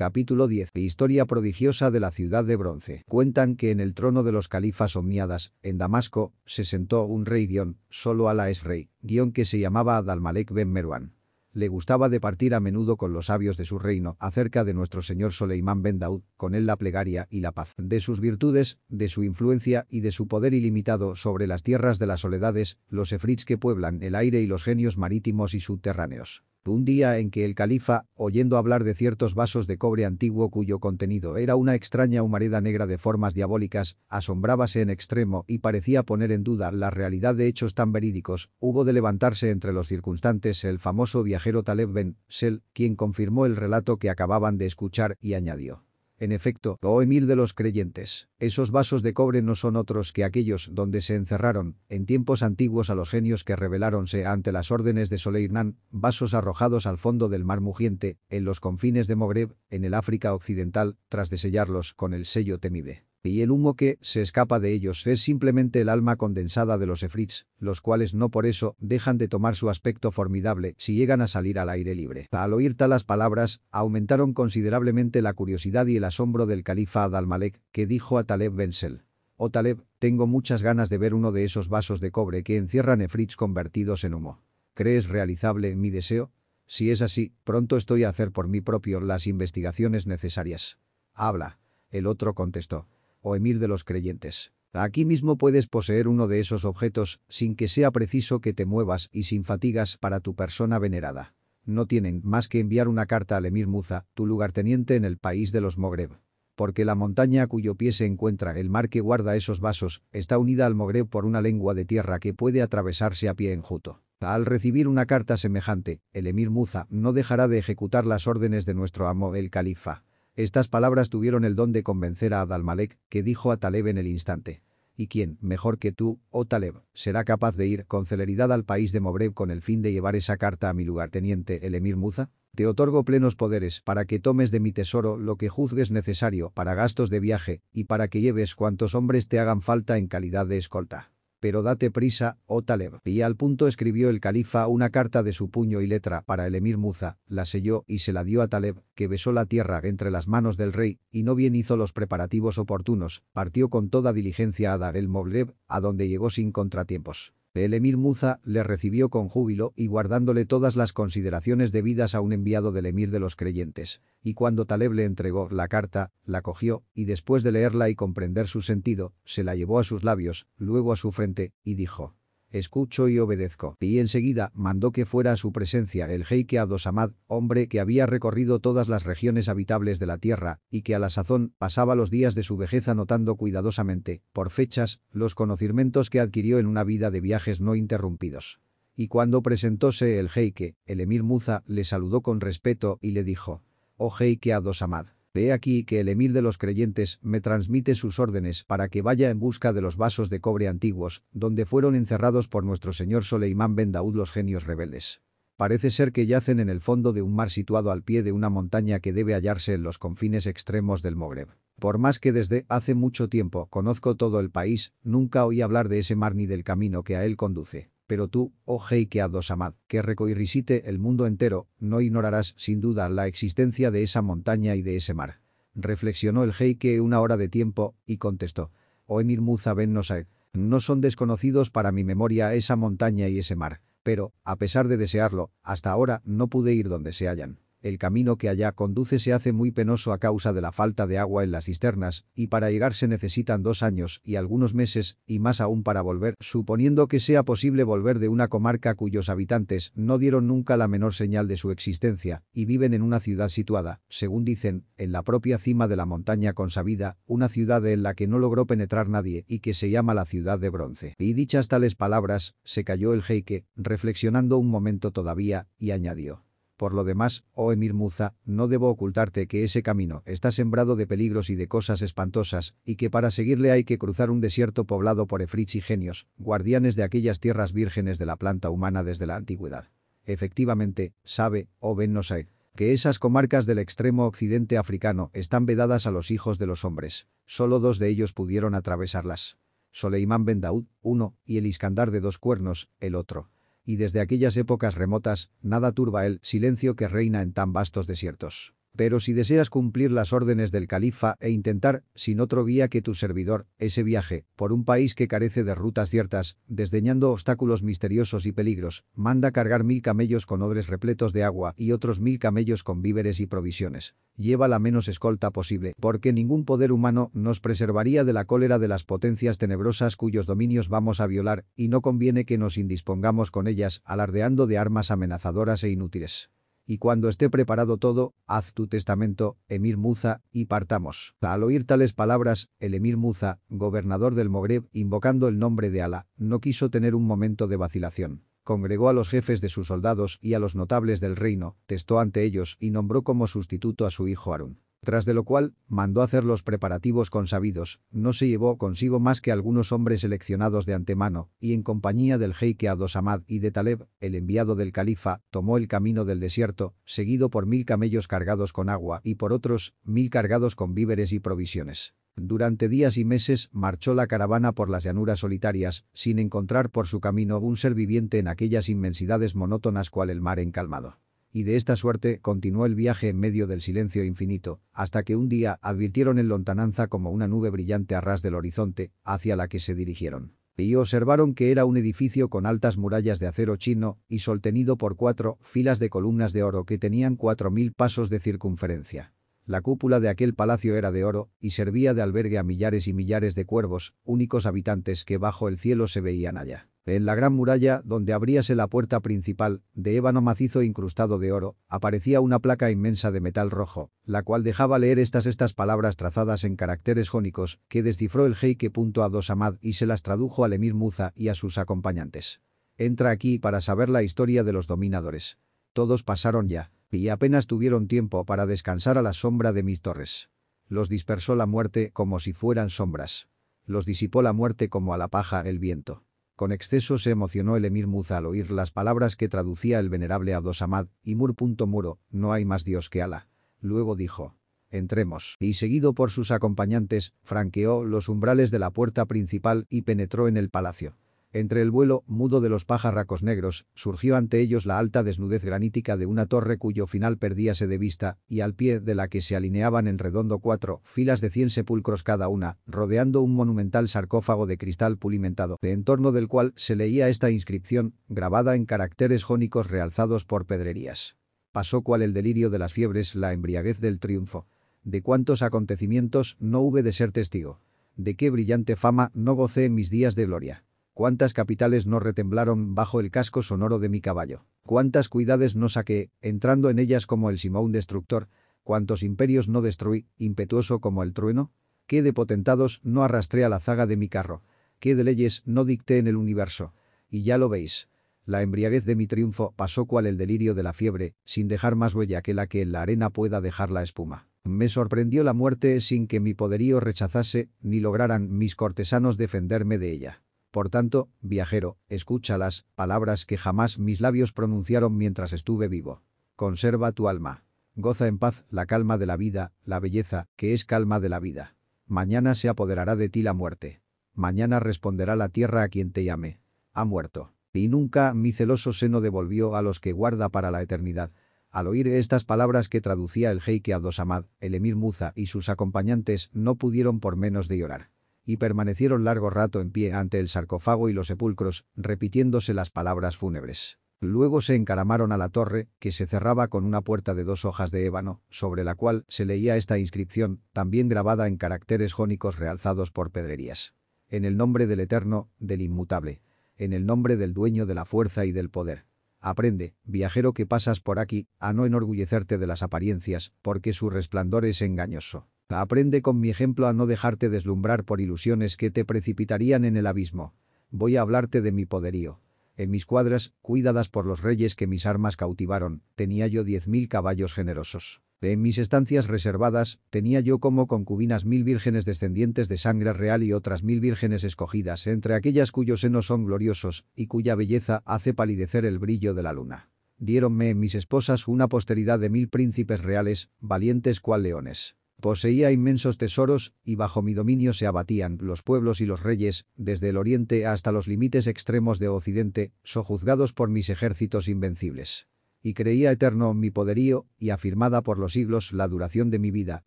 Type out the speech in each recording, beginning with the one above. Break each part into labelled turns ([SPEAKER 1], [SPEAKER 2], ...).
[SPEAKER 1] Capítulo 10. Historia prodigiosa de la ciudad de bronce. Cuentan que en el trono de los califas omniadas, en Damasco, se sentó un rey guion, solo Alá es rey, guion que se llamaba Adalmalek ben Merwan. Le gustaba de partir a menudo con los sabios de su reino acerca de nuestro señor Soleimán ben Daud, con él la plegaria y la paz, de sus virtudes, de su influencia y de su poder ilimitado sobre las tierras de las soledades, los efrits que pueblan el aire y los genios marítimos y subterráneos. Un día en que el califa, oyendo hablar de ciertos vasos de cobre antiguo cuyo contenido era una extraña humareda negra de formas diabólicas, asombrábase en extremo y parecía poner en duda la realidad de hechos tan verídicos, hubo de levantarse entre los circunstantes el famoso viajero Taleb Ben Sel, quien confirmó el relato que acababan de escuchar y añadió. En efecto, oh emir de los creyentes, esos vasos de cobre no son otros que aquellos donde se encerraron, en tiempos antiguos a los genios que rebeláronse ante las órdenes de Soleimán, vasos arrojados al fondo del mar mugiente, en los confines de Mogreb, en el África occidental, tras de sellarlos con el sello temible y el humo que se escapa de ellos es simplemente el alma condensada de los efrits, los cuales no por eso dejan de tomar su aspecto formidable si llegan a salir al aire libre. Al oír talas palabras, aumentaron considerablemente la curiosidad y el asombro del califa Adalmalek, que dijo a Taleb Bensel. Oh Taleb, tengo muchas ganas de ver uno de esos vasos de cobre que encierran efrits convertidos en humo. ¿Crees realizable mi deseo? Si es así, pronto estoy a hacer por mí propio las investigaciones necesarias. Habla. El otro contestó o emir de los creyentes. Aquí mismo puedes poseer uno de esos objetos sin que sea preciso que te muevas y sin fatigas para tu persona venerada. No tienen más que enviar una carta al emir Muza, tu lugarteniente en el país de los Mogreb. Porque la montaña a cuyo pie se encuentra el mar que guarda esos vasos está unida al Mogreb por una lengua de tierra que puede atravesarse a pie enjuto. Al recibir una carta semejante, el emir Muza no dejará de ejecutar las órdenes de nuestro amo el califa. Estas palabras tuvieron el don de convencer a Adalmalek, que dijo a Taleb en el instante. ¿Y quién, mejor que tú, oh Taleb, será capaz de ir con celeridad al país de Mobreb con el fin de llevar esa carta a mi lugarteniente, el emir Muza? Te otorgo plenos poderes para que tomes de mi tesoro lo que juzgues necesario para gastos de viaje y para que lleves cuantos hombres te hagan falta en calidad de escolta. Pero date prisa, oh Taleb. Y al punto escribió el califa una carta de su puño y letra para el emir Muza, la selló y se la dio a Taleb, que besó la tierra entre las manos del rey, y no bien hizo los preparativos oportunos, partió con toda diligencia a Dar el Mobleb, a donde llegó sin contratiempos. El emir Muza le recibió con júbilo y guardándole todas las consideraciones debidas a un enviado del emir de los creyentes. Y cuando Taleb le entregó la carta, la cogió, y después de leerla y comprender su sentido, se la llevó a sus labios, luego a su frente, y dijo escucho y obedezco. Y enseguida mandó que fuera a su presencia el jeique Adosamad, hombre que había recorrido todas las regiones habitables de la tierra y que a la sazón pasaba los días de su vejez anotando cuidadosamente, por fechas, los conocimientos que adquirió en una vida de viajes no interrumpidos. Y cuando presentóse el jeique, el emir Muza le saludó con respeto y le dijo, «Oh jeique Adosamad, Ve aquí que el emir de los creyentes me transmite sus órdenes para que vaya en busca de los vasos de cobre antiguos, donde fueron encerrados por nuestro señor Soleimán ben Daud los genios rebeldes. Parece ser que yacen en el fondo de un mar situado al pie de una montaña que debe hallarse en los confines extremos del Mogreb. Por más que desde hace mucho tiempo conozco todo el país, nunca oí hablar de ese mar ni del camino que a él conduce. Pero tú, oh Heike Abdosamad, que recoirrisite el mundo entero, no ignorarás sin duda la existencia de esa montaña y de ese mar. Reflexionó el Heike una hora de tiempo y contestó. Oh Emir Muza ben Nosair, no son desconocidos para mi memoria esa montaña y ese mar, pero, a pesar de desearlo, hasta ahora no pude ir donde se hallan. El camino que allá conduce se hace muy penoso a causa de la falta de agua en las cisternas, y para llegar se necesitan dos años y algunos meses, y más aún para volver, suponiendo que sea posible volver de una comarca cuyos habitantes no dieron nunca la menor señal de su existencia, y viven en una ciudad situada, según dicen, en la propia cima de la montaña consabida, una ciudad en la que no logró penetrar nadie y que se llama la ciudad de bronce. Y dichas tales palabras, se cayó el jeique, reflexionando un momento todavía, y añadió. Por lo demás, oh Emir Muza, no debo ocultarte que ese camino está sembrado de peligros y de cosas espantosas, y que para seguirle hay que cruzar un desierto poblado por efrits y genios, guardianes de aquellas tierras vírgenes de la planta humana desde la antigüedad. Efectivamente, sabe, oh Ben Nosair, que esas comarcas del extremo occidente africano están vedadas a los hijos de los hombres. Solo dos de ellos pudieron atravesarlas. Soleimán Ben Daud, uno, y el Iskandar de dos cuernos, el otro y desde aquellas épocas remotas, nada turba el silencio que reina en tan vastos desiertos. Pero si deseas cumplir las órdenes del califa e intentar, sin otro vía que tu servidor, ese viaje, por un país que carece de rutas ciertas, desdeñando obstáculos misteriosos y peligros, manda cargar mil camellos con odres repletos de agua y otros mil camellos con víveres y provisiones. Lleva la menos escolta posible, porque ningún poder humano nos preservaría de la cólera de las potencias tenebrosas cuyos dominios vamos a violar, y no conviene que nos indispongamos con ellas, alardeando de armas amenazadoras e inútiles y cuando esté preparado todo, haz tu testamento, Emir Muza, y partamos. Al oír tales palabras, el Emir Muza, gobernador del Mogreb, invocando el nombre de Alá, no quiso tener un momento de vacilación. Congregó a los jefes de sus soldados y a los notables del reino, testó ante ellos y nombró como sustituto a su hijo Harun tras de lo cual mandó hacer los preparativos consabidos, no se llevó consigo más que algunos hombres seleccionados de antemano, y en compañía del jeique Adosamad y de Taleb, el enviado del califa, tomó el camino del desierto, seguido por mil camellos cargados con agua y por otros, mil cargados con víveres y provisiones. Durante días y meses marchó la caravana por las llanuras solitarias, sin encontrar por su camino un ser viviente en aquellas inmensidades monótonas cual el mar encalmado y de esta suerte continuó el viaje en medio del silencio infinito, hasta que un día advirtieron en lontananza como una nube brillante a ras del horizonte, hacia la que se dirigieron. Y observaron que era un edificio con altas murallas de acero chino y soltenido por cuatro filas de columnas de oro que tenían cuatro mil pasos de circunferencia. La cúpula de aquel palacio era de oro y servía de albergue a millares y millares de cuervos, únicos habitantes que bajo el cielo se veían allá. En la gran muralla, donde abríase la puerta principal, de ébano macizo incrustado de oro, aparecía una placa inmensa de metal rojo, la cual dejaba leer estas estas palabras trazadas en caracteres jónicos, que descifró el jeique punto a Dosamad y se las tradujo al emir Muza y a sus acompañantes. Entra aquí para saber la historia de los dominadores. Todos pasaron ya, y apenas tuvieron tiempo para descansar a la sombra de mis torres. Los dispersó la muerte como si fueran sombras. Los disipó la muerte como a la paja el viento. Con exceso se emocionó el emir Muza al oír las palabras que traducía el venerable Abdosamad, y mur. Muro, no hay más Dios que Alá. Luego dijo, entremos, y seguido por sus acompañantes, franqueó los umbrales de la puerta principal y penetró en el palacio. Entre el vuelo mudo de los pájarracos negros, surgió ante ellos la alta desnudez granítica de una torre cuyo final perdíase de vista, y al pie de la que se alineaban en redondo cuatro filas de cien sepulcros cada una, rodeando un monumental sarcófago de cristal pulimentado, de en torno del cual se leía esta inscripción, grabada en caracteres jónicos realzados por pedrerías. Pasó cual el delirio de las fiebres la embriaguez del triunfo. De cuántos acontecimientos no hube de ser testigo. De qué brillante fama no gocé en mis días de gloria. Cuántas capitales no retemblaron bajo el casco sonoro de mi caballo. Cuántas cuidades no saqué, entrando en ellas como el Simón destructor. Cuántos imperios no destruí, impetuoso como el trueno. Qué de potentados no arrastré a la zaga de mi carro. Qué de leyes no dicté en el universo. Y ya lo veis. La embriaguez de mi triunfo pasó cual el delirio de la fiebre, sin dejar más huella que la que en la arena pueda dejar la espuma. Me sorprendió la muerte sin que mi poderío rechazase, ni lograran mis cortesanos defenderme de ella. Por tanto, viajero, escucha las palabras que jamás mis labios pronunciaron mientras estuve vivo. Conserva tu alma. Goza en paz la calma de la vida, la belleza, que es calma de la vida. Mañana se apoderará de ti la muerte. Mañana responderá la tierra a quien te llame. Ha muerto. Y nunca mi celoso seno devolvió a los que guarda para la eternidad. Al oír estas palabras que traducía el jeique Abdosamad, el emir Muza y sus acompañantes no pudieron por menos de llorar y permanecieron largo rato en pie ante el sarcófago y los sepulcros, repitiéndose las palabras fúnebres. Luego se encaramaron a la torre, que se cerraba con una puerta de dos hojas de ébano, sobre la cual se leía esta inscripción, también grabada en caracteres jónicos realzados por pedrerías. En el nombre del Eterno, del Inmutable. En el nombre del Dueño de la Fuerza y del Poder. Aprende, viajero que pasas por aquí, a no enorgullecerte de las apariencias, porque su resplandor es engañoso. Aprende con mi ejemplo a no dejarte deslumbrar por ilusiones que te precipitarían en el abismo. Voy a hablarte de mi poderío. En mis cuadras, cuidadas por los reyes que mis armas cautivaron, tenía yo diez mil caballos generosos. En mis estancias reservadas, tenía yo como concubinas mil vírgenes descendientes de sangre real y otras mil vírgenes escogidas entre aquellas cuyos senos son gloriosos y cuya belleza hace palidecer el brillo de la luna. Diéronme mis esposas una posteridad de mil príncipes reales, valientes cual leones. Poseía inmensos tesoros, y bajo mi dominio se abatían los pueblos y los reyes, desde el oriente hasta los límites extremos de occidente, sojuzgados por mis ejércitos invencibles. y creía eterno mi poderío y afirmada por los siglos la duración de mi vida,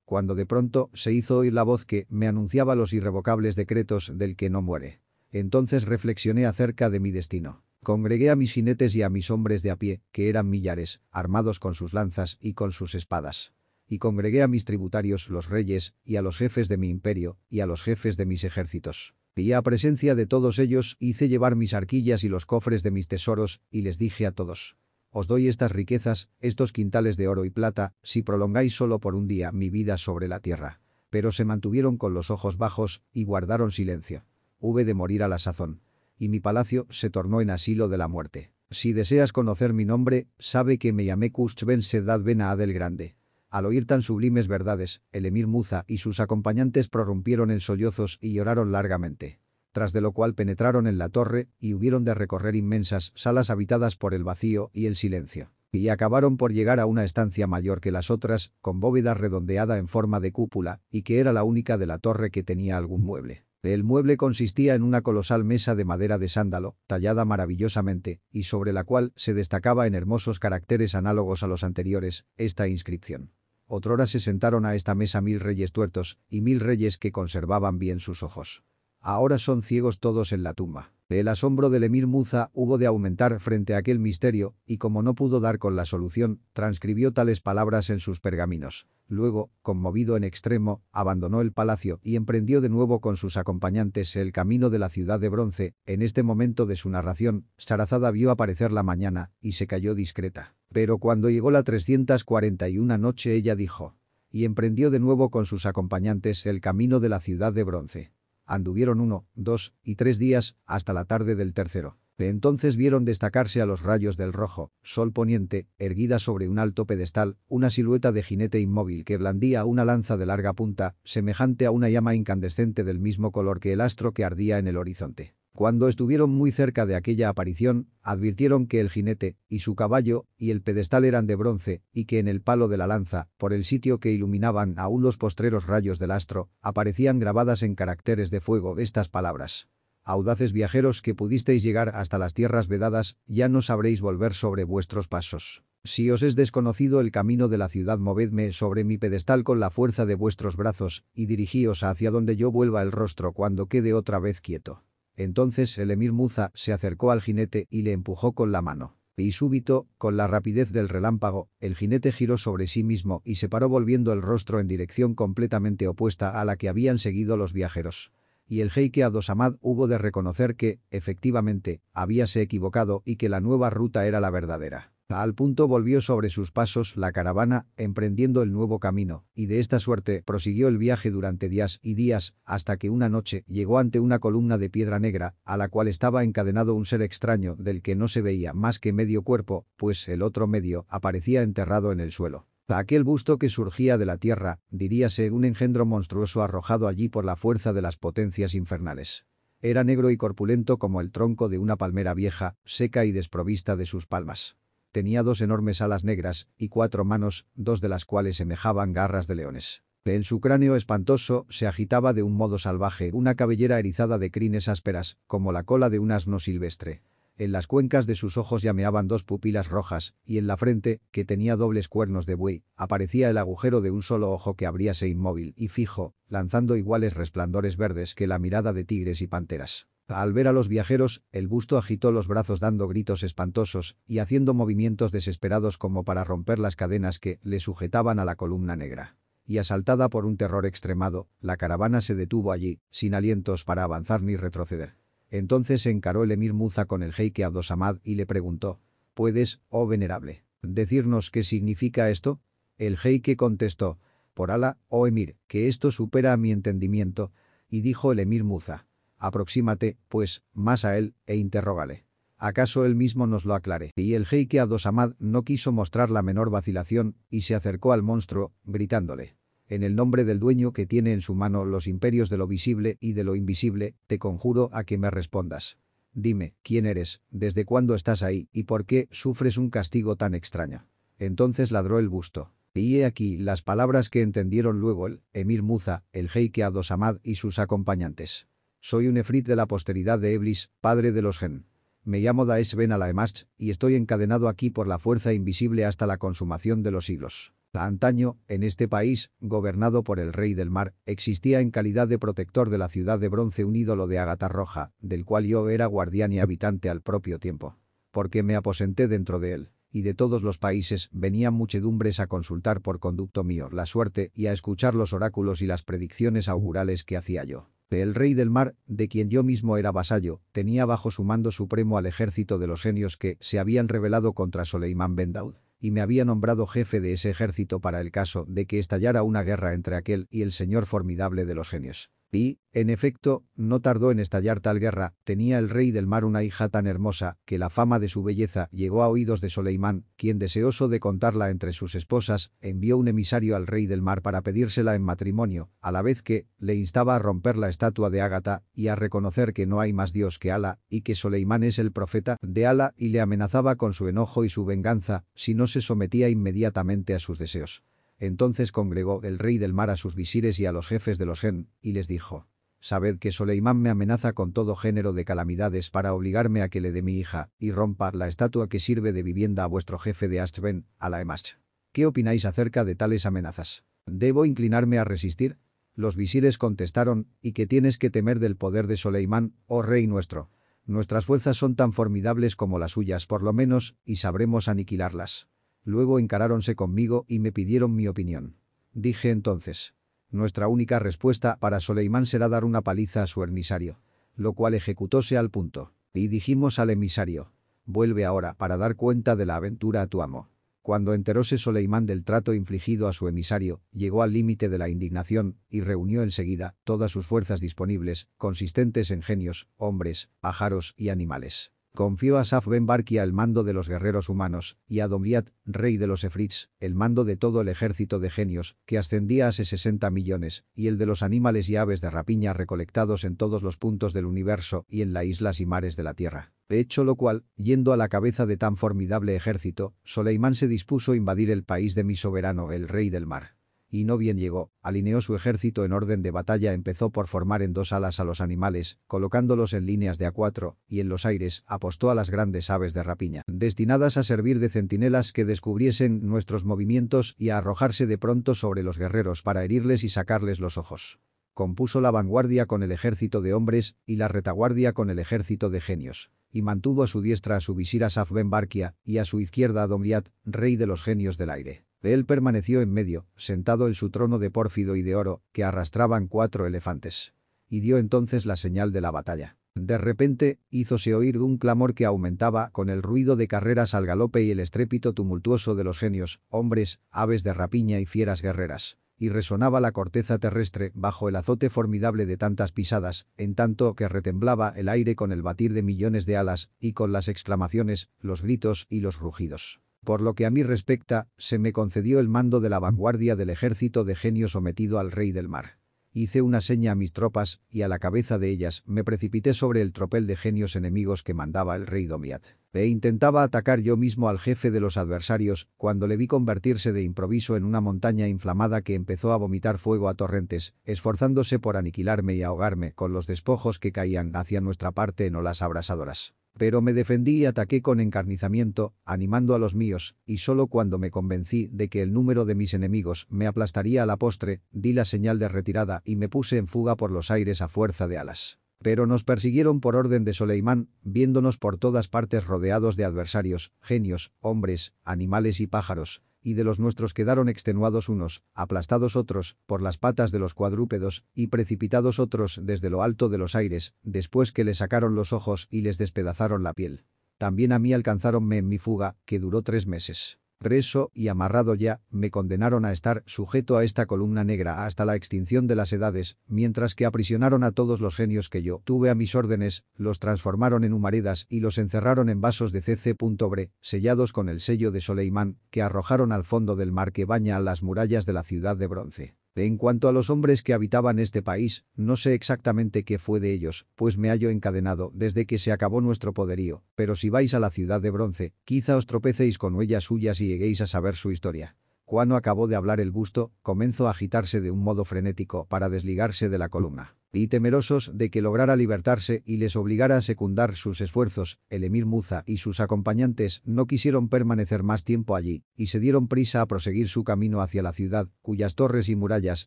[SPEAKER 1] cuando de pronto se hizo oír la voz que me anunciaba los irrevocables decretos del que no muere. Entonces reflexioné acerca de mi destino. Congregué a mis jinetes y a mis hombres de a pie, que eran millares, armados con sus lanzas y con sus espadas. Y congregué a mis tributarios los reyes, y a los jefes de mi imperio, y a los jefes de mis ejércitos. Y a presencia de todos ellos hice llevar mis arquillas y los cofres de mis tesoros, y les dije a todos, os doy estas riquezas, estos quintales de oro y plata, si prolongáis solo por un día mi vida sobre la tierra. Pero se mantuvieron con los ojos bajos y guardaron silencio. Hube de morir a la sazón. Y mi palacio se tornó en asilo de la muerte. Si deseas conocer mi nombre, sabe que me llamé Kush ben Sedad ben Adel Grande. Al oír tan sublimes verdades, el emir Muza y sus acompañantes prorrumpieron en sollozos y lloraron largamente tras de lo cual penetraron en la torre y hubieron de recorrer inmensas salas habitadas por el vacío y el silencio. Y acabaron por llegar a una estancia mayor que las otras, con bóveda redondeada en forma de cúpula, y que era la única de la torre que tenía algún mueble. El mueble consistía en una colosal mesa de madera de sándalo, tallada maravillosamente, y sobre la cual se destacaba en hermosos caracteres análogos a los anteriores, esta inscripción. Otrora se sentaron a esta mesa mil reyes tuertos, y mil reyes que conservaban bien sus ojos. Ahora son ciegos todos en la tumba. El asombro del emir Muza hubo de aumentar frente a aquel misterio, y como no pudo dar con la solución, transcribió tales palabras en sus pergaminos. Luego, conmovido en extremo, abandonó el palacio y emprendió de nuevo con sus acompañantes el camino de la ciudad de bronce. En este momento de su narración, Sarazada vio aparecer la mañana y se cayó discreta. Pero cuando llegó la 341 noche ella dijo, y emprendió de nuevo con sus acompañantes el camino de la ciudad de bronce. Anduvieron uno, dos y tres días hasta la tarde del tercero. Entonces vieron destacarse a los rayos del rojo, sol poniente, erguida sobre un alto pedestal, una silueta de jinete inmóvil que blandía una lanza de larga punta, semejante a una llama incandescente del mismo color que el astro que ardía en el horizonte. Cuando estuvieron muy cerca de aquella aparición, advirtieron que el jinete, y su caballo, y el pedestal eran de bronce, y que en el palo de la lanza, por el sitio que iluminaban aún los postreros rayos del astro, aparecían grabadas en caracteres de fuego estas palabras. Audaces viajeros que pudisteis llegar hasta las tierras vedadas, ya no sabréis volver sobre vuestros pasos. Si os es desconocido el camino de la ciudad movedme sobre mi pedestal con la fuerza de vuestros brazos, y dirigíos hacia donde yo vuelva el rostro cuando quede otra vez quieto. Entonces el emir Muza se acercó al jinete y le empujó con la mano. Y súbito, con la rapidez del relámpago, el jinete giró sobre sí mismo y se paró volviendo el rostro en dirección completamente opuesta a la que habían seguido los viajeros. Y el jeique Adosamad hubo de reconocer que, efectivamente, habíase equivocado y que la nueva ruta era la verdadera. Al punto volvió sobre sus pasos la caravana, emprendiendo el nuevo camino, y de esta suerte prosiguió el viaje durante días y días, hasta que una noche llegó ante una columna de piedra negra, a la cual estaba encadenado un ser extraño del que no se veía más que medio cuerpo, pues el otro medio aparecía enterrado en el suelo. Aquel busto que surgía de la tierra, diríase un engendro monstruoso arrojado allí por la fuerza de las potencias infernales. Era negro y corpulento como el tronco de una palmera vieja, seca y desprovista de sus palmas. Tenía dos enormes alas negras y cuatro manos, dos de las cuales semejaban garras de leones. En su cráneo espantoso se agitaba de un modo salvaje una cabellera erizada de crines ásperas, como la cola de un asno silvestre. En las cuencas de sus ojos llameaban dos pupilas rojas, y en la frente, que tenía dobles cuernos de buey, aparecía el agujero de un solo ojo que abríase inmóvil y fijo, lanzando iguales resplandores verdes que la mirada de tigres y panteras. Al ver a los viajeros, el busto agitó los brazos dando gritos espantosos y haciendo movimientos desesperados como para romper las cadenas que le sujetaban a la columna negra. Y asaltada por un terror extremado, la caravana se detuvo allí, sin alientos para avanzar ni retroceder. Entonces se encaró el emir Muza con el jeique Abdosamad y le preguntó, «¿Puedes, oh venerable, decirnos qué significa esto?» El jeique contestó, «Por Ala, oh emir, que esto supera a mi entendimiento», y dijo el emir Muza, Aproxímate, pues, más a él e interrógale. ¿Acaso él mismo nos lo aclare? Y el jeique Adosamad no quiso mostrar la menor vacilación y se acercó al monstruo, gritándole. En el nombre del dueño que tiene en su mano los imperios de lo visible y de lo invisible, te conjuro a que me respondas. Dime, ¿quién eres, desde cuándo estás ahí y por qué sufres un castigo tan extraño? Entonces ladró el busto. Y he aquí las palabras que entendieron luego el emir Muza, el jeique Adosamad y sus acompañantes. Soy un efrit de la posteridad de Eblis, padre de los Gen. Me llamo Daesh Ben Alaemast y estoy encadenado aquí por la fuerza invisible hasta la consumación de los siglos. Antaño, en este país, gobernado por el rey del mar, existía en calidad de protector de la ciudad de bronce un ídolo de ágata roja, del cual yo era guardián y habitante al propio tiempo. Porque me aposenté dentro de él, y de todos los países venían muchedumbres a consultar por conducto mío la suerte y a escuchar los oráculos y las predicciones augurales que hacía yo. El rey del mar, de quien yo mismo era vasallo, tenía bajo su mando supremo al ejército de los genios que se habían rebelado contra Soleiman Ben Daud, y me había nombrado jefe de ese ejército para el caso de que estallara una guerra entre aquel y el señor formidable de los genios. Y, en efecto, no tardó en estallar tal guerra, tenía el rey del mar una hija tan hermosa que la fama de su belleza llegó a oídos de Soleimán, quien deseoso de contarla entre sus esposas, envió un emisario al rey del mar para pedírsela en matrimonio, a la vez que le instaba a romper la estatua de Ágata y a reconocer que no hay más Dios que Ala y que Soleimán es el profeta de Ala y le amenazaba con su enojo y su venganza si no se sometía inmediatamente a sus deseos. Entonces congregó el rey del mar a sus visires y a los jefes de los gen, y les dijo, Sabed que Soleimán me amenaza con todo género de calamidades para obligarme a que le dé mi hija, y rompa la estatua que sirve de vivienda a vuestro jefe de Astben, a la Emash. ¿Qué opináis acerca de tales amenazas? ¿Debo inclinarme a resistir? Los visires contestaron, y que tienes que temer del poder de Soleimán, oh rey nuestro. Nuestras fuerzas son tan formidables como las suyas por lo menos, y sabremos aniquilarlas. Luego encaráronse conmigo y me pidieron mi opinión. Dije entonces. Nuestra única respuesta para Soleimán será dar una paliza a su emisario. Lo cual ejecutóse al punto. Y dijimos al emisario. Vuelve ahora para dar cuenta de la aventura a tu amo. Cuando enteróse Soleimán del trato infligido a su emisario, llegó al límite de la indignación y reunió enseguida todas sus fuerzas disponibles, consistentes en genios, hombres, pájaros y animales. Confió a Saf ben Barkia el mando de los guerreros humanos, y a Domliat, rey de los Efrits, el mando de todo el ejército de genios, que ascendía a 60 millones, y el de los animales y aves de rapiña recolectados en todos los puntos del universo y en las islas y mares de la tierra. Hecho lo cual, yendo a la cabeza de tan formidable ejército, Soleimán se dispuso a invadir el país de mi soberano, el rey del mar y no bien llegó, alineó su ejército en orden de batalla empezó por formar en dos alas a los animales, colocándolos en líneas de a cuatro, y en los aires apostó a las grandes aves de rapiña, destinadas a servir de centinelas que descubriesen nuestros movimientos y a arrojarse de pronto sobre los guerreros para herirles y sacarles los ojos. Compuso la vanguardia con el ejército de hombres y la retaguardia con el ejército de genios y mantuvo a su diestra a su visir Asaf ben Barkia y a su izquierda a Domliat, rey de los genios del aire. Él permaneció en medio, sentado en su trono de pórfido y de oro, que arrastraban cuatro elefantes. Y dio entonces la señal de la batalla. De repente, hízose oír un clamor que aumentaba con el ruido de carreras al galope y el estrépito tumultuoso de los genios, hombres, aves de rapiña y fieras guerreras. Y resonaba la corteza terrestre bajo el azote formidable de tantas pisadas, en tanto que retemblaba el aire con el batir de millones de alas y con las exclamaciones, los gritos y los rugidos. Por lo que a mí respecta, se me concedió el mando de la vanguardia del ejército de genio sometido al rey del mar. Hice una seña a mis tropas, y a la cabeza de ellas me precipité sobre el tropel de genios enemigos que mandaba el rey Domiat. E intentaba atacar yo mismo al jefe de los adversarios, cuando le vi convertirse de improviso en una montaña inflamada que empezó a vomitar fuego a torrentes, esforzándose por aniquilarme y ahogarme con los despojos que caían hacia nuestra parte en olas abrasadoras. Pero me defendí y ataqué con encarnizamiento, animando a los míos, y solo cuando me convencí de que el número de mis enemigos me aplastaría a la postre, di la señal de retirada y me puse en fuga por los aires a fuerza de alas. Pero nos persiguieron por orden de Soleimán, viéndonos por todas partes rodeados de adversarios, genios, hombres, animales y pájaros, y de los nuestros quedaron extenuados unos, aplastados otros, por las patas de los cuadrúpedos, y precipitados otros desde lo alto de los aires, después que les sacaron los ojos y les despedazaron la piel. También a mí alcanzáronme en mi fuga, que duró tres meses preso y amarrado ya, me condenaron a estar sujeto a esta columna negra hasta la extinción de las edades, mientras que aprisionaron a todos los genios que yo tuve a mis órdenes, los transformaron en humaredas y los encerraron en vasos de cc.bre, sellados con el sello de Soleimán, que arrojaron al fondo del mar que baña las murallas de la ciudad de bronce. En cuanto a los hombres que habitaban este país, no sé exactamente qué fue de ellos, pues me hallo encadenado desde que se acabó nuestro poderío, pero si vais a la ciudad de bronce, quizá os tropecéis con huellas suyas y lleguéis a saber su historia. Cuando acabó de hablar el busto, comenzó a agitarse de un modo frenético para desligarse de la columna. Y temerosos de que lograra libertarse y les obligara a secundar sus esfuerzos, el emir Muza y sus acompañantes no quisieron permanecer más tiempo allí, y se dieron prisa a proseguir su camino hacia la ciudad, cuyas torres y murallas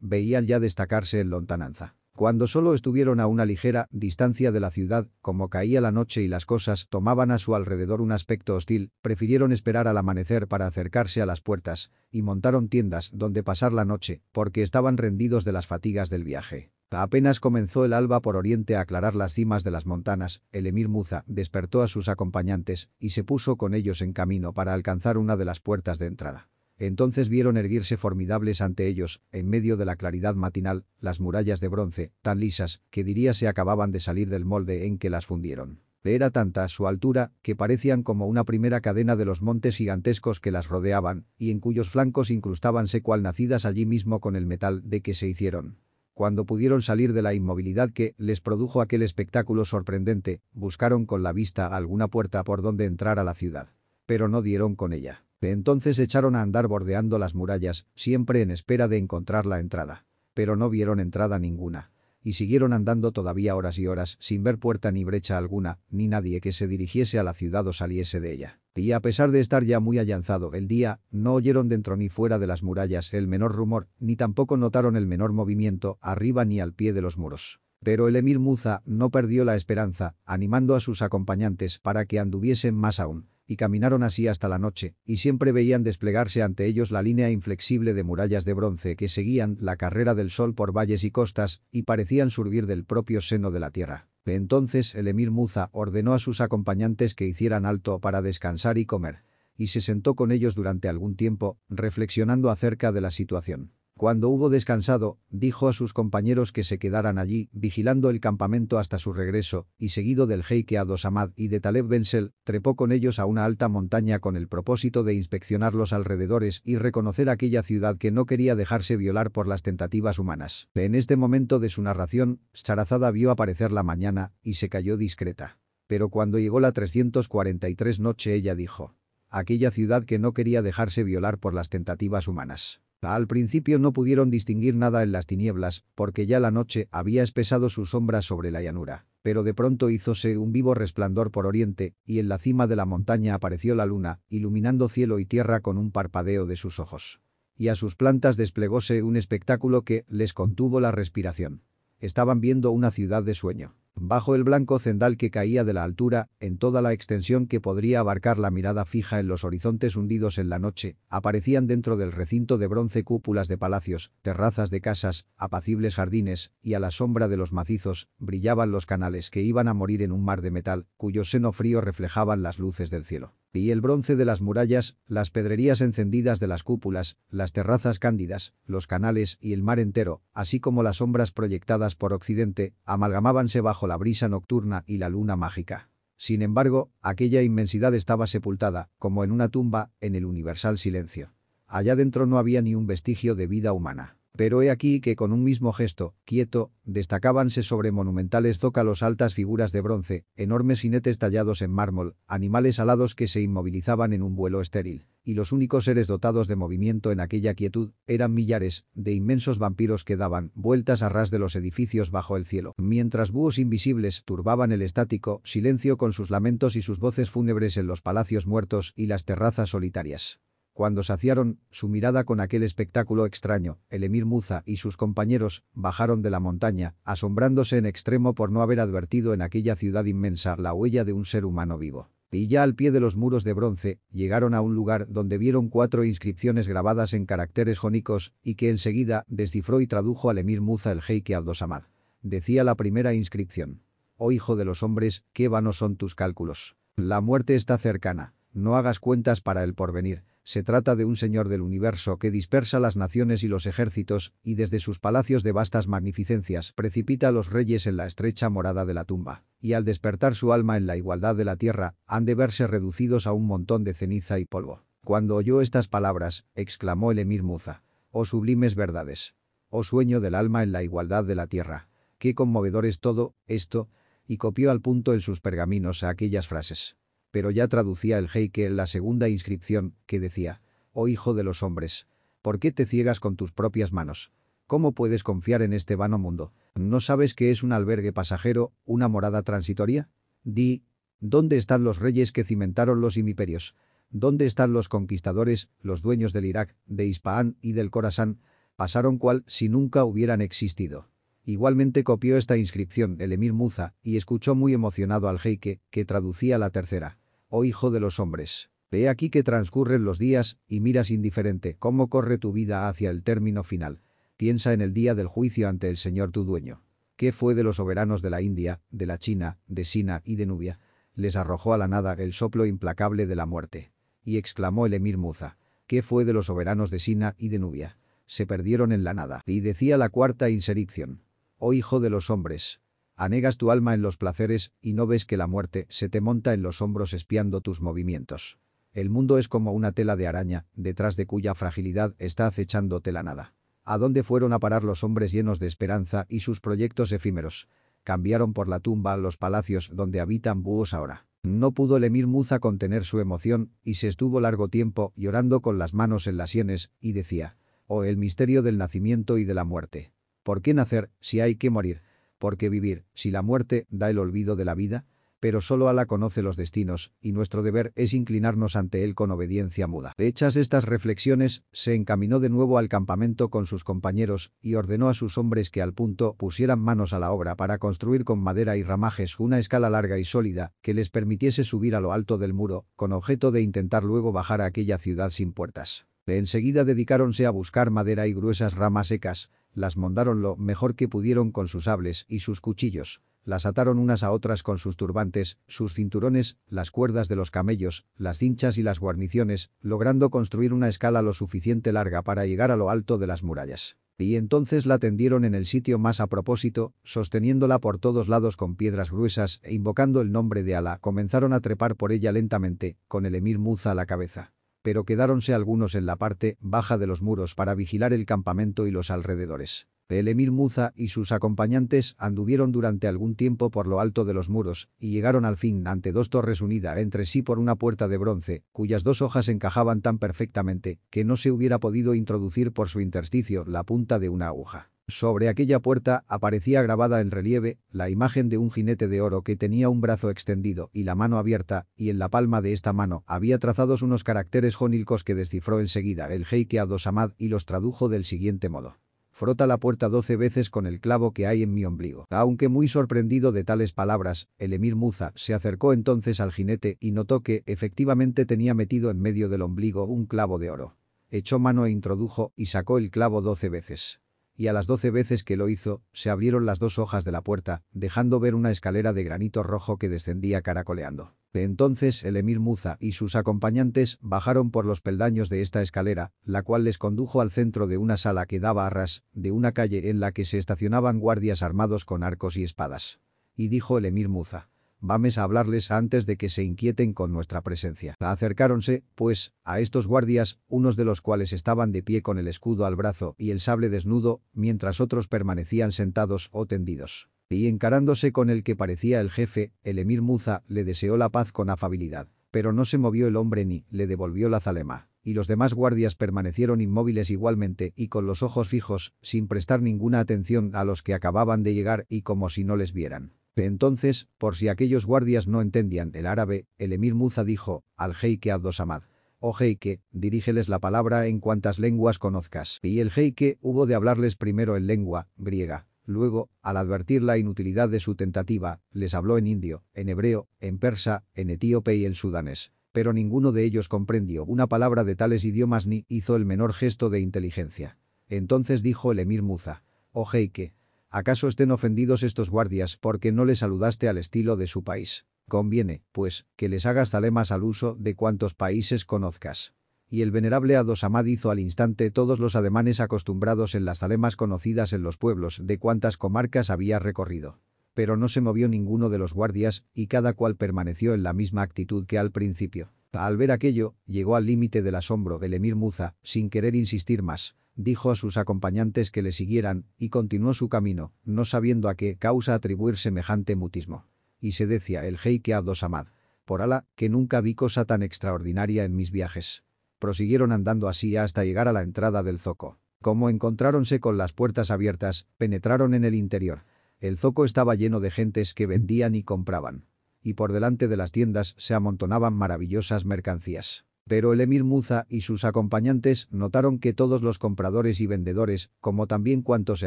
[SPEAKER 1] veían ya destacarse en lontananza. Cuando solo estuvieron a una ligera distancia de la ciudad, como caía la noche y las cosas tomaban a su alrededor un aspecto hostil, prefirieron esperar al amanecer para acercarse a las puertas, y montaron tiendas donde pasar la noche, porque estaban rendidos de las fatigas del viaje. Apenas comenzó el alba por oriente a aclarar las cimas de las montanas, el emir Muza despertó a sus acompañantes y se puso con ellos en camino para alcanzar una de las puertas de entrada. Entonces vieron erguirse formidables ante ellos, en medio de la claridad matinal, las murallas de bronce, tan lisas, que diría se acababan de salir del molde en que las fundieron. Era tanta su altura que parecían como una primera cadena de los montes gigantescos que las rodeaban, y en cuyos flancos incrustábanse cual nacidas allí mismo con el metal de que se hicieron. Cuando pudieron salir de la inmovilidad que les produjo aquel espectáculo sorprendente, buscaron con la vista alguna puerta por donde entrar a la ciudad. Pero no dieron con ella entonces echaron a andar bordeando las murallas, siempre en espera de encontrar la entrada. Pero no vieron entrada ninguna. Y siguieron andando todavía horas y horas, sin ver puerta ni brecha alguna, ni nadie que se dirigiese a la ciudad o saliese de ella. Y a pesar de estar ya muy allanzado el día, no oyeron dentro ni fuera de las murallas el menor rumor, ni tampoco notaron el menor movimiento, arriba ni al pie de los muros. Pero el emir Muza no perdió la esperanza, animando a sus acompañantes para que anduviesen más aún y caminaron así hasta la noche, y siempre veían desplegarse ante ellos la línea inflexible de murallas de bronce que seguían la carrera del sol por valles y costas y parecían surgir del propio seno de la tierra. Entonces el emir Muza ordenó a sus acompañantes que hicieran alto para descansar y comer, y se sentó con ellos durante algún tiempo, reflexionando acerca de la situación. Cuando hubo descansado, dijo a sus compañeros que se quedaran allí, vigilando el campamento hasta su regreso, y seguido del jeique Adosamad y de Taleb Bensel, trepó con ellos a una alta montaña con el propósito de inspeccionar los alrededores y reconocer aquella ciudad que no quería dejarse violar por las tentativas humanas. En este momento de su narración, Sarazada vio aparecer la mañana y se cayó discreta. Pero cuando llegó la 343 noche ella dijo, aquella ciudad que no quería dejarse violar por las tentativas humanas. Al principio no pudieron distinguir nada en las tinieblas, porque ya la noche había espesado su sombra sobre la llanura. Pero de pronto hízose un vivo resplandor por oriente, y en la cima de la montaña apareció la luna, iluminando cielo y tierra con un parpadeo de sus ojos. Y a sus plantas desplegóse un espectáculo que les contuvo la respiración. Estaban viendo una ciudad de sueño. Bajo el blanco cendal que caía de la altura, en toda la extensión que podría abarcar la mirada fija en los horizontes hundidos en la noche, aparecían dentro del recinto de bronce cúpulas de palacios, terrazas de casas, apacibles jardines, y a la sombra de los macizos, brillaban los canales que iban a morir en un mar de metal, cuyo seno frío reflejaban las luces del cielo y el bronce de las murallas, las pedrerías encendidas de las cúpulas, las terrazas cándidas, los canales y el mar entero, así como las sombras proyectadas por occidente, amalgamábanse bajo la brisa nocturna y la luna mágica. Sin embargo, aquella inmensidad estaba sepultada, como en una tumba, en el universal silencio. Allá dentro no había ni un vestigio de vida humana. Pero he aquí que con un mismo gesto, quieto, destacábanse sobre monumentales zócalos altas figuras de bronce, enormes jinetes tallados en mármol, animales alados que se inmovilizaban en un vuelo estéril. Y los únicos seres dotados de movimiento en aquella quietud eran millares de inmensos vampiros que daban vueltas a ras de los edificios bajo el cielo, mientras búhos invisibles turbaban el estático silencio con sus lamentos y sus voces fúnebres en los palacios muertos y las terrazas solitarias. Cuando saciaron su mirada con aquel espectáculo extraño, el emir Muza y sus compañeros bajaron de la montaña, asombrándose en extremo por no haber advertido en aquella ciudad inmensa la huella de un ser humano vivo. Y ya al pie de los muros de bronce, llegaron a un lugar donde vieron cuatro inscripciones grabadas en caracteres jónicos y que enseguida descifró y tradujo al emir Muza el jeique Abdosamad. Decía la primera inscripción. Oh hijo de los hombres, qué vanos son tus cálculos. La muerte está cercana. No hagas cuentas para el porvenir se trata de un señor del universo que dispersa las naciones y los ejércitos, y desde sus palacios de vastas magnificencias precipita a los reyes en la estrecha morada de la tumba. Y al despertar su alma en la igualdad de la tierra, han de verse reducidos a un montón de ceniza y polvo. Cuando oyó estas palabras, exclamó el emir Muza. «Oh sublimes verdades! Oh sueño del alma en la igualdad de la tierra! ¡Qué conmovedor es todo esto!» y copió al punto en sus pergaminos aquellas frases pero ya traducía el jeique la segunda inscripción, que decía, «Oh hijo de los hombres, ¿por qué te ciegas con tus propias manos? ¿Cómo puedes confiar en este vano mundo? ¿No sabes que es un albergue pasajero, una morada transitoria? Di, ¿dónde están los reyes que cimentaron los imperios? ¿Dónde están los conquistadores, los dueños del Irak, de Ispahan y del Khorasan? Pasaron cual si nunca hubieran existido. Igualmente copió esta inscripción el emir Muza y escuchó muy emocionado al jeique, que traducía la tercera. Oh hijo de los hombres. Ve aquí que transcurren los días y miras indiferente cómo corre tu vida hacia el término final. Piensa en el día del juicio ante el Señor tu dueño. ¿Qué fue de los soberanos de la India, de la China, de Sina y de Nubia? Les arrojó a la nada el soplo implacable de la muerte. Y exclamó el emir Muza. ¿Qué fue de los soberanos de Sina y de Nubia? Se perdieron en la nada. Y decía la cuarta insericción oh hijo de los hombres. Anegas tu alma en los placeres y no ves que la muerte se te monta en los hombros espiando tus movimientos. El mundo es como una tela de araña, detrás de cuya fragilidad está acechándote la nada. ¿A dónde fueron a parar los hombres llenos de esperanza y sus proyectos efímeros? Cambiaron por la tumba los palacios donde habitan búhos ahora. No pudo el emir Muza contener su emoción y se estuvo largo tiempo llorando con las manos en las sienes y decía, «Oh el misterio del nacimiento y de la muerte. ¿Por qué nacer si hay que morir? ¿Por qué vivir si la muerte da el olvido de la vida? Pero solo Alá conoce los destinos, y nuestro deber es inclinarnos ante él con obediencia muda. Hechas estas reflexiones, se encaminó de nuevo al campamento con sus compañeros y ordenó a sus hombres que al punto pusieran manos a la obra para construir con madera y ramajes una escala larga y sólida que les permitiese subir a lo alto del muro, con objeto de intentar luego bajar a aquella ciudad sin puertas. De enseguida dedicáronse a buscar madera y gruesas ramas secas, las mondaron lo mejor que pudieron con sus sables y sus cuchillos, las ataron unas a otras con sus turbantes, sus cinturones, las cuerdas de los camellos, las cinchas y las guarniciones, logrando construir una escala lo suficiente larga para llegar a lo alto de las murallas. Y entonces la tendieron en el sitio más a propósito, sosteniéndola por todos lados con piedras gruesas e invocando el nombre de Alá, comenzaron a trepar por ella lentamente, con el emir Muza a la cabeza pero quedáronse algunos en la parte baja de los muros para vigilar el campamento y los alrededores. El emir Muza y sus acompañantes anduvieron durante algún tiempo por lo alto de los muros y llegaron al fin ante dos torres unidas entre sí por una puerta de bronce, cuyas dos hojas encajaban tan perfectamente que no se hubiera podido introducir por su intersticio la punta de una aguja. Sobre aquella puerta aparecía grabada en relieve la imagen de un jinete de oro que tenía un brazo extendido y la mano abierta, y en la palma de esta mano había trazados unos caracteres jónicos que descifró enseguida el jeique Abdosamad y los tradujo del siguiente modo. Frota la puerta doce veces con el clavo que hay en mi ombligo. Aunque muy sorprendido de tales palabras, el emir Muza se acercó entonces al jinete y notó que efectivamente tenía metido en medio del ombligo un clavo de oro. Echó mano e introdujo y sacó el clavo doce veces y a las doce veces que lo hizo, se abrieron las dos hojas de la puerta, dejando ver una escalera de granito rojo que descendía caracoleando. entonces el emir Muza y sus acompañantes bajaron por los peldaños de esta escalera, la cual les condujo al centro de una sala que daba a ras, de una calle en la que se estacionaban guardias armados con arcos y espadas. Y dijo el emir Muza, Vamos a hablarles antes de que se inquieten con nuestra presencia. Acercáronse, pues, a estos guardias, unos de los cuales estaban de pie con el escudo al brazo y el sable desnudo, mientras otros permanecían sentados o tendidos. Y encarándose con el que parecía el jefe, el emir Muza le deseó la paz con afabilidad. Pero no se movió el hombre ni le devolvió la zalema y los demás guardias permanecieron inmóviles igualmente y con los ojos fijos, sin prestar ninguna atención a los que acababan de llegar y como si no les vieran. Entonces, por si aquellos guardias no entendían el árabe, el emir Muza dijo al jeique Abdosamad. Oh jeique, dirígeles la palabra en cuantas lenguas conozcas. Y el jeique hubo de hablarles primero en lengua griega. Luego, al advertir la inutilidad de su tentativa, les habló en indio, en hebreo, en persa, en etíope y en sudanés. Pero ninguno de ellos comprendió una palabra de tales idiomas ni hizo el menor gesto de inteligencia. Entonces dijo el emir Muza. Oh jeique, ¿Acaso estén ofendidos estos guardias porque no les saludaste al estilo de su país? Conviene, pues, que les hagas zalemas al uso de cuantos países conozcas. Y el venerable Adosamad hizo al instante todos los ademanes acostumbrados en las zalemas conocidas en los pueblos de cuantas comarcas había recorrido. Pero no se movió ninguno de los guardias y cada cual permaneció en la misma actitud que al principio. Al ver aquello, llegó al límite del asombro del emir Muza, sin querer insistir más, dijo a sus acompañantes que le siguieran y continuó su camino, no sabiendo a qué causa atribuir semejante mutismo. Y se decía el jeique Abdosamad, por ala, que nunca vi cosa tan extraordinaria en mis viajes. Prosiguieron andando así hasta llegar a la entrada del zoco. Como encontráronse con las puertas abiertas, penetraron en el interior. El zoco estaba lleno de gentes que vendían y compraban. Y por delante de las tiendas se amontonaban maravillosas mercancías. Pero el emir Muza y sus acompañantes notaron que todos los compradores y vendedores, como también cuantos se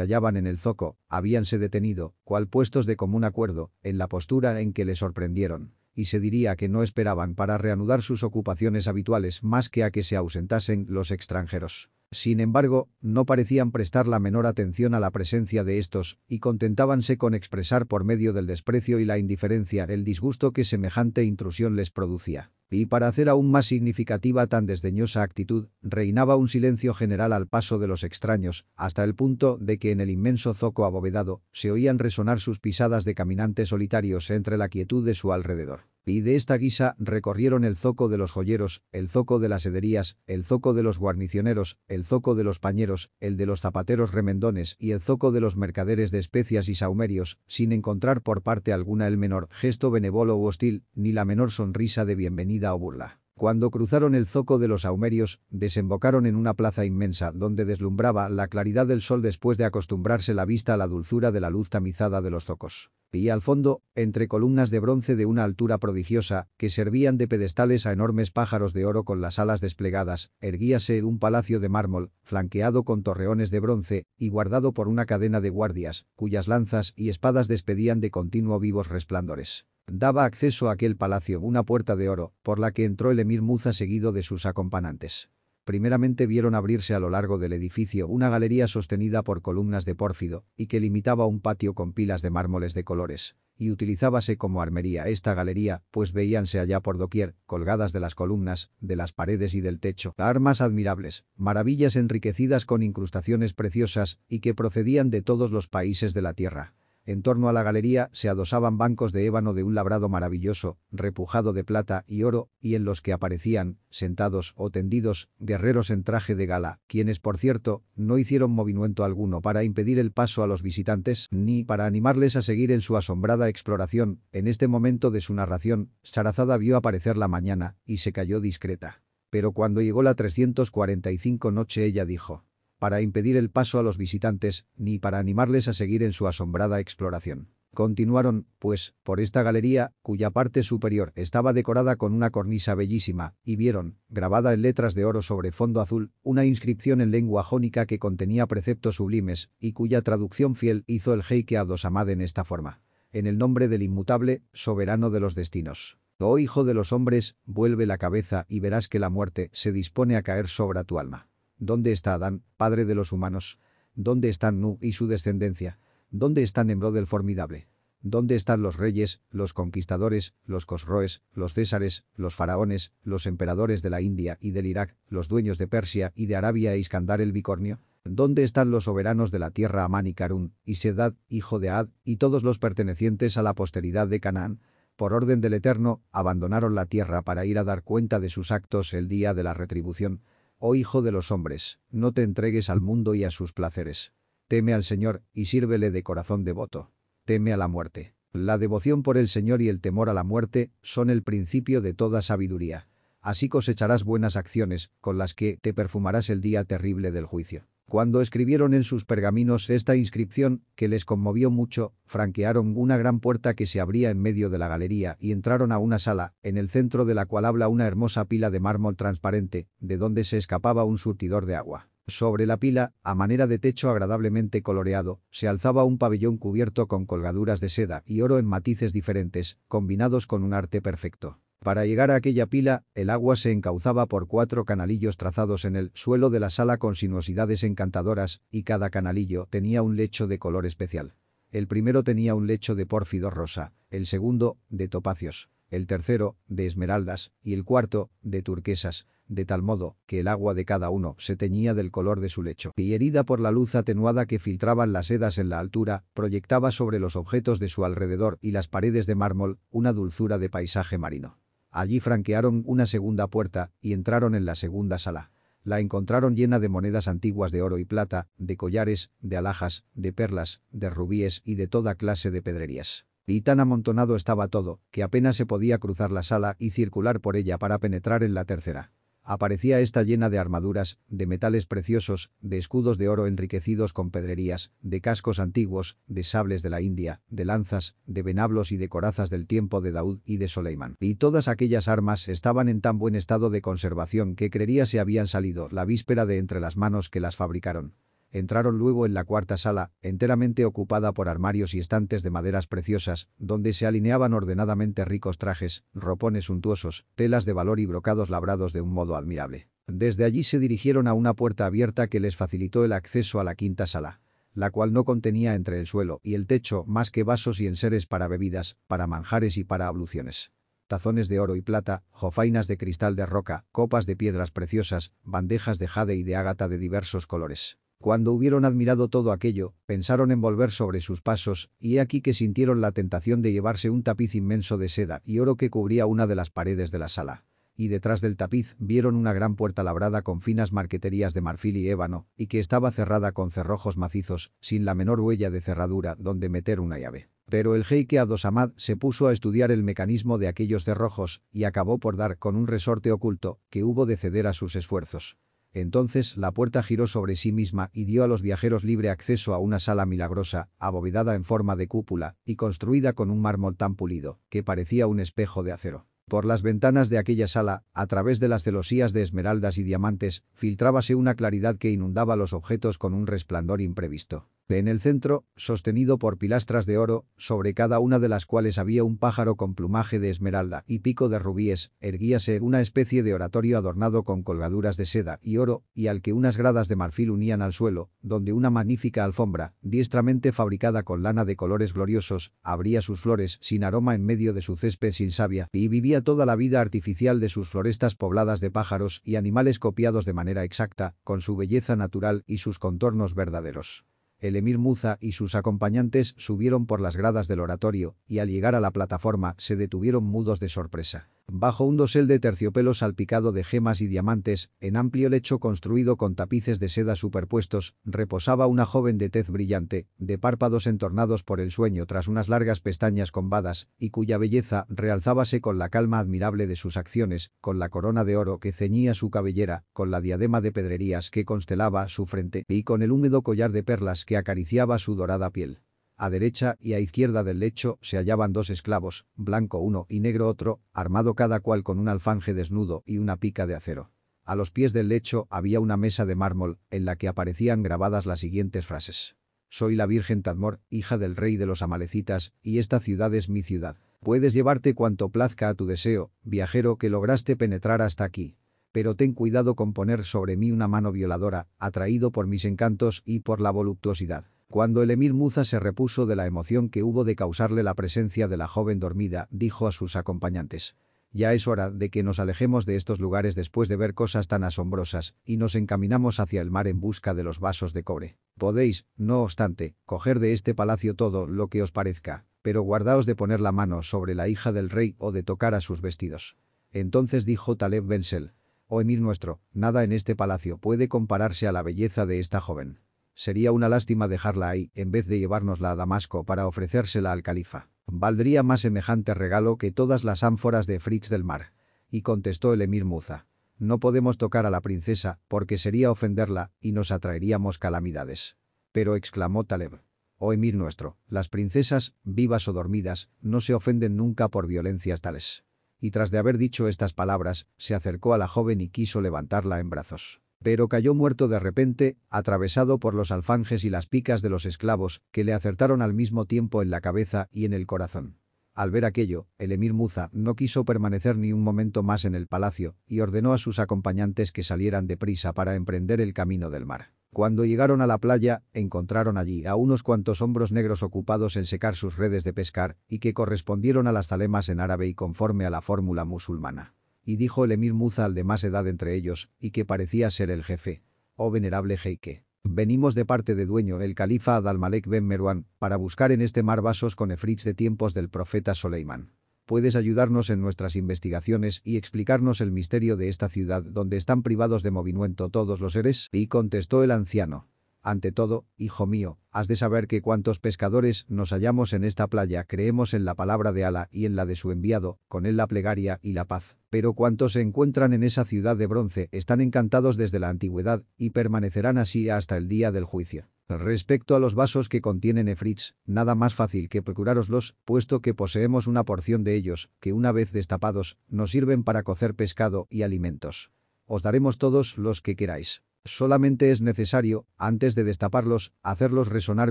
[SPEAKER 1] hallaban en el zoco, habíanse detenido, cual puestos de común acuerdo, en la postura en que le sorprendieron. Y se diría que no esperaban para reanudar sus ocupaciones habituales más que a que se ausentasen los extranjeros. Sin embargo, no parecían prestar la menor atención a la presencia de estos, y contentábanse con expresar por medio del desprecio y la indiferencia el disgusto que semejante intrusión les producía. Y para hacer aún más significativa tan desdeñosa actitud, reinaba un silencio general al paso de los extraños, hasta el punto de que en el inmenso zoco abovedado se oían resonar sus pisadas de caminantes solitarios entre la quietud de su alrededor. Y de esta guisa recorrieron el zoco de los joyeros, el zoco de las hederías, el zoco de los guarnicioneros, el zoco de los pañeros, el de los zapateros remendones y el zoco de los mercaderes de especias y saumerios, sin encontrar por parte alguna el menor gesto benevolo u hostil, ni la menor sonrisa de bienvenida o burla. Cuando cruzaron el zoco de los aumerios, desembocaron en una plaza inmensa donde deslumbraba la claridad del sol después de acostumbrarse la vista a la dulzura de la luz tamizada de los zocos. Y al fondo, entre columnas de bronce de una altura prodigiosa, que servían de pedestales a enormes pájaros de oro con las alas desplegadas, erguíase un palacio de mármol, flanqueado con torreones de bronce y guardado por una cadena de guardias, cuyas lanzas y espadas despedían de continuo vivos resplandores. Daba acceso a aquel palacio una puerta de oro, por la que entró el emir Muza seguido de sus acompañantes. Primeramente vieron abrirse a lo largo del edificio una galería sostenida por columnas de pórfido y que limitaba un patio con pilas de mármoles de colores. Y utilizábase como armería esta galería, pues veíanse allá por doquier, colgadas de las columnas, de las paredes y del techo, armas admirables, maravillas enriquecidas con incrustaciones preciosas y que procedían de todos los países de la tierra. En torno a la galería se adosaban bancos de ébano de un labrado maravilloso, repujado de plata y oro, y en los que aparecían, sentados o tendidos, guerreros en traje de gala, quienes, por cierto, no hicieron movimiento alguno para impedir el paso a los visitantes, ni para animarles a seguir en su asombrada exploración. En este momento de su narración, Sarazada vio aparecer la mañana, y se cayó discreta. Pero cuando llegó la 345 noche ella dijo, para impedir el paso a los visitantes, ni para animarles a seguir en su asombrada exploración. Continuaron, pues, por esta galería, cuya parte superior estaba decorada con una cornisa bellísima, y vieron, grabada en letras de oro sobre fondo azul, una inscripción en lengua jónica que contenía preceptos sublimes, y cuya traducción fiel hizo el jeique Adosamad en esta forma. En el nombre del inmutable, soberano de los destinos. Oh hijo de los hombres, vuelve la cabeza y verás que la muerte se dispone a caer sobre tu alma. ¿Dónde está Adán, padre de los humanos? ¿Dónde están Nu y su descendencia? ¿Dónde está Nemrod el formidable? ¿Dónde están los reyes, los conquistadores, los cosroes, los césares, los faraones, los emperadores de la India y del Irak, los dueños de Persia y de Arabia e Iskandar el bicornio? ¿Dónde están los soberanos de la tierra Amán y Karun, y Sedad, hijo de Ad, y todos los pertenecientes a la posteridad de Canaán? Por orden del Eterno, abandonaron la tierra para ir a dar cuenta de sus actos el día de la retribución. Oh hijo de los hombres, no te entregues al mundo y a sus placeres. Teme al Señor y sírvele de corazón devoto. Teme a la muerte. La devoción por el Señor y el temor a la muerte son el principio de toda sabiduría. Así cosecharás buenas acciones, con las que te perfumarás el día terrible del juicio. Cuando escribieron en sus pergaminos esta inscripción, que les conmovió mucho, franquearon una gran puerta que se abría en medio de la galería y entraron a una sala, en el centro de la cual habla una hermosa pila de mármol transparente, de donde se escapaba un surtidor de agua. Sobre la pila, a manera de techo agradablemente coloreado, se alzaba un pabellón cubierto con colgaduras de seda y oro en matices diferentes, combinados con un arte perfecto. Para llegar a aquella pila, el agua se encauzaba por cuatro canalillos trazados en el suelo de la sala con sinuosidades encantadoras, y cada canalillo tenía un lecho de color especial. El primero tenía un lecho de pórfido rosa, el segundo, de topacios, el tercero, de esmeraldas, y el cuarto, de turquesas, de tal modo que el agua de cada uno se teñía del color de su lecho, y herida por la luz atenuada que filtraban las sedas en la altura, proyectaba sobre los objetos de su alrededor y las paredes de mármol una dulzura de paisaje marino. Allí franquearon una segunda puerta y entraron en la segunda sala. La encontraron llena de monedas antiguas de oro y plata, de collares, de alhajas, de perlas, de rubíes y de toda clase de pedrerías. Y tan amontonado estaba todo, que apenas se podía cruzar la sala y circular por ella para penetrar en la tercera. Aparecía esta llena de armaduras, de metales preciosos, de escudos de oro enriquecidos con pedrerías, de cascos antiguos, de sables de la India, de lanzas, de venablos y de corazas del tiempo de Daud y de Soleiman. Y todas aquellas armas estaban en tan buen estado de conservación que creería se habían salido la víspera de entre las manos que las fabricaron. Entraron luego en la cuarta sala, enteramente ocupada por armarios y estantes de maderas preciosas, donde se alineaban ordenadamente ricos trajes, ropones suntuosos, telas de valor y brocados labrados de un modo admirable. Desde allí se dirigieron a una puerta abierta que les facilitó el acceso a la quinta sala la cual no contenía entre el suelo y el techo más que vasos y enseres para bebidas, para manjares y para abluciones. Tazones de oro y plata, jofainas de cristal de roca, copas de piedras preciosas, bandejas de jade y de ágata de diversos colores. Cuando hubieron admirado todo aquello, pensaron en volver sobre sus pasos, y he aquí que sintieron la tentación de llevarse un tapiz inmenso de seda y oro que cubría una de las paredes de la sala. Y detrás del tapiz vieron una gran puerta labrada con finas marqueterías de marfil y ébano, y que estaba cerrada con cerrojos macizos, sin la menor huella de cerradura donde meter una llave. Pero el jeique Adosamad se puso a estudiar el mecanismo de aquellos cerrojos y acabó por dar con un resorte oculto que hubo de ceder a sus esfuerzos. Entonces la puerta giró sobre sí misma y dio a los viajeros libre acceso a una sala milagrosa, abovedada en forma de cúpula y construida con un mármol tan pulido, que parecía un espejo de acero. Por las ventanas de aquella sala, a través de las celosías de esmeraldas y diamantes, filtrábase una claridad que inundaba los objetos con un resplandor imprevisto. En el centro, sostenido por pilastras de oro, sobre cada una de las cuales había un pájaro con plumaje de esmeralda y pico de rubíes, erguíase una especie de oratorio adornado con colgaduras de seda y oro, y al que unas gradas de marfil unían al suelo, donde una magnífica alfombra, diestramente fabricada con lana de colores gloriosos, abría sus flores sin aroma en medio de su césped sin savia, y vivía toda la vida artificial de sus florestas pobladas de pájaros y animales copiados de manera exacta, con su belleza natural y sus contornos verdaderos. El emir Muza y sus acompañantes subieron por las gradas del oratorio y al llegar a la plataforma se detuvieron mudos de sorpresa. Bajo un dosel de terciopelo salpicado de gemas y diamantes, en amplio lecho construido con tapices de seda superpuestos, reposaba una joven de tez brillante, de párpados entornados por el sueño tras unas largas pestañas combadas, y cuya belleza realzábase con la calma admirable de sus acciones, con la corona de oro que ceñía su cabellera, con la diadema de pedrerías que constelaba su frente y con el húmedo collar de perlas que acariciaba su dorada piel. A derecha y a izquierda del lecho se hallaban dos esclavos, blanco uno y negro otro, armado cada cual con un alfanje desnudo y una pica de acero. A los pies del lecho había una mesa de mármol, en la que aparecían grabadas las siguientes frases. Soy la Virgen Tadmor, hija del rey de los amalecitas, y esta ciudad es mi ciudad. Puedes llevarte cuanto plazca a tu deseo, viajero que lograste penetrar hasta aquí. Pero ten cuidado con poner sobre mí una mano violadora, atraído por mis encantos y por la voluptuosidad. Cuando el emir Muza se repuso de la emoción que hubo de causarle la presencia de la joven dormida, dijo a sus acompañantes. Ya es hora de que nos alejemos de estos lugares después de ver cosas tan asombrosas, y nos encaminamos hacia el mar en busca de los vasos de cobre. Podéis, no obstante, coger de este palacio todo lo que os parezca, pero guardaos de poner la mano sobre la hija del rey o de tocar a sus vestidos. Entonces dijo Taleb Bensel, Oh emir nuestro, nada en este palacio puede compararse a la belleza de esta joven. Sería una lástima dejarla ahí en vez de llevárnosla a Damasco para ofrecérsela al califa. Valdría más semejante regalo que todas las ánforas de Frix del mar. Y contestó el emir Muza. No podemos tocar a la princesa porque sería ofenderla y nos atraeríamos calamidades. Pero exclamó Taleb. Oh emir nuestro, las princesas, vivas o dormidas, no se ofenden nunca por violencias tales. Y tras de haber dicho estas palabras, se acercó a la joven y quiso levantarla en brazos pero cayó muerto de repente, atravesado por los alfanjes y las picas de los esclavos, que le acertaron al mismo tiempo en la cabeza y en el corazón. Al ver aquello, el emir Muza no quiso permanecer ni un momento más en el palacio y ordenó a sus acompañantes que salieran deprisa para emprender el camino del mar. Cuando llegaron a la playa, encontraron allí a unos cuantos hombros negros ocupados en secar sus redes de pescar y que correspondieron a las zalemas en árabe y conforme a la fórmula musulmana y dijo el emir Muza al de más edad entre ellos, y que parecía ser el jefe. Oh venerable jeique. Venimos de parte de dueño el califa Adalmalek ben Merwan para buscar en este mar vasos con efrits de tiempos del profeta Soleiman. ¿Puedes ayudarnos en nuestras investigaciones y explicarnos el misterio de esta ciudad donde están privados de movimiento todos los seres? Y contestó el anciano. Ante todo, hijo mío, has de saber que cuantos pescadores nos hallamos en esta playa creemos en la palabra de Ala y en la de su enviado, con él la plegaria y la paz. Pero cuantos se encuentran en esa ciudad de bronce están encantados desde la antigüedad y permanecerán así hasta el día del juicio. Respecto a los vasos que contienen efrits, nada más fácil que procurároslos, puesto que poseemos una porción de ellos, que una vez destapados, nos sirven para cocer pescado y alimentos. Os daremos todos los que queráis. Solamente es necesario, antes de destaparlos, hacerlos resonar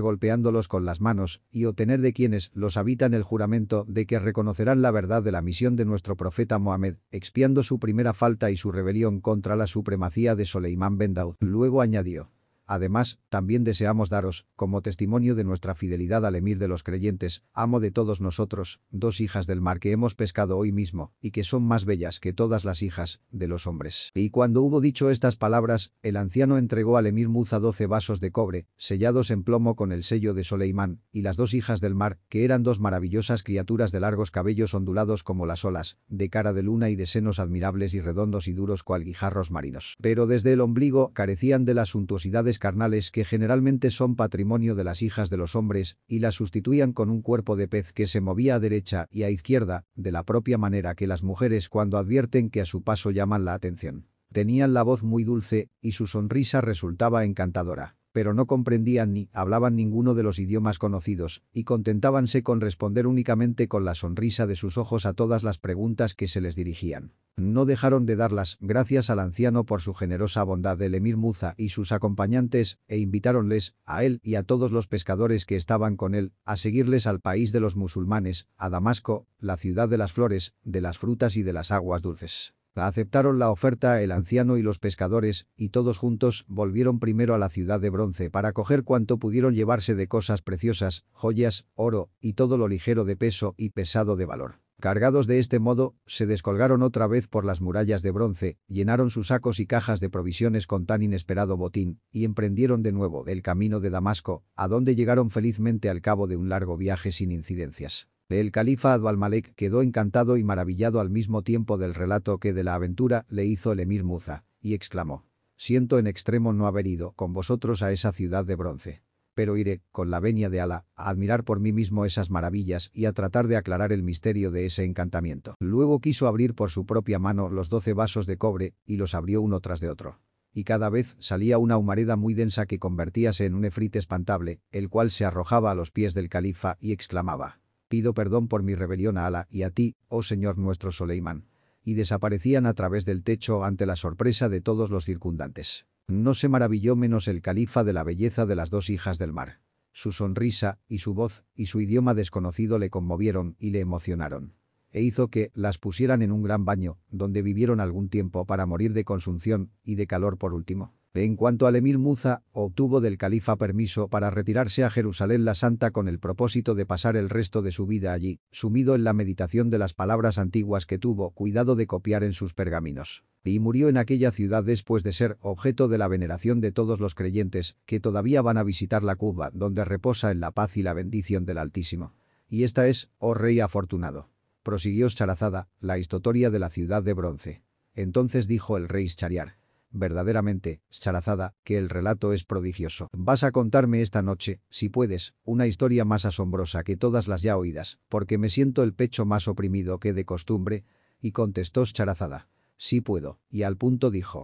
[SPEAKER 1] golpeándolos con las manos y obtener de quienes los habitan el juramento de que reconocerán la verdad de la misión de nuestro profeta Mohamed, expiando su primera falta y su rebelión contra la supremacía de Soleimán Ben Daud. Luego añadió. Además, también deseamos daros, como testimonio de nuestra fidelidad al emir de los creyentes, amo de todos nosotros, dos hijas del mar que hemos pescado hoy mismo, y que son más bellas que todas las hijas de los hombres. Y cuando hubo dicho estas palabras, el anciano entregó al emir Muza doce vasos de cobre, sellados en plomo con el sello de Soleimán, y las dos hijas del mar, que eran dos maravillosas criaturas de largos cabellos ondulados como las olas, de cara de luna y de senos admirables y redondos y duros cual guijarros marinos. Pero desde el ombligo carecían de las suntuosidades carnales que generalmente son patrimonio de las hijas de los hombres y las sustituían con un cuerpo de pez que se movía a derecha y a izquierda, de la propia manera que las mujeres cuando advierten que a su paso llaman la atención. Tenían la voz muy dulce y su sonrisa resultaba encantadora pero no comprendían ni hablaban ninguno de los idiomas conocidos, y contentábanse con responder únicamente con la sonrisa de sus ojos a todas las preguntas que se les dirigían. No dejaron de darlas gracias al anciano por su generosa bondad del emir Muza y sus acompañantes, e invitáronles, a él y a todos los pescadores que estaban con él, a seguirles al país de los musulmanes, a Damasco, la ciudad de las flores, de las frutas y de las aguas dulces. Aceptaron la oferta el anciano y los pescadores, y todos juntos volvieron primero a la ciudad de bronce para coger cuanto pudieron llevarse de cosas preciosas, joyas, oro, y todo lo ligero de peso y pesado de valor. Cargados de este modo, se descolgaron otra vez por las murallas de bronce, llenaron sus sacos y cajas de provisiones con tan inesperado botín, y emprendieron de nuevo el camino de Damasco, a donde llegaron felizmente al cabo de un largo viaje sin incidencias. El califa Abd quedó encantado y maravillado al mismo tiempo del relato que de la aventura le hizo el emir Muza, y exclamó, «Siento en extremo no haber ido con vosotros a esa ciudad de bronce. Pero iré, con la venia de Ala, a admirar por mí mismo esas maravillas y a tratar de aclarar el misterio de ese encantamiento». Luego quiso abrir por su propia mano los doce vasos de cobre y los abrió uno tras de otro y cada vez salía una humareda muy densa que convertíase en un efrit espantable, el cual se arrojaba a los pies del califa y exclamaba pido perdón por mi rebelión a Ala y a ti, oh señor nuestro Soleimán. Y desaparecían a través del techo ante la sorpresa de todos los circundantes. No se maravilló menos el califa de la belleza de las dos hijas del mar. Su sonrisa, y su voz, y su idioma desconocido le conmovieron y le emocionaron. E hizo que las pusieran en un gran baño, donde vivieron algún tiempo para morir de consunción y de calor por último. En cuanto al emir Muza, obtuvo del califa permiso para retirarse a Jerusalén la Santa con el propósito de pasar el resto de su vida allí, sumido en la meditación de las palabras antiguas que tuvo cuidado de copiar en sus pergaminos. Y murió en aquella ciudad después de ser objeto de la veneración de todos los creyentes que todavía van a visitar la Cuba donde reposa en la paz y la bendición del Altísimo. Y esta es, oh rey afortunado. Prosiguió Charazada, la historia de la ciudad de bronce. Entonces dijo el rey Schariar verdaderamente, Charazada, que el relato es prodigioso. Vas a contarme esta noche, si puedes, una historia más asombrosa que todas las ya oídas, porque me siento el pecho más oprimido que de costumbre, y contestó Charazada. Sí puedo, y al punto dijo.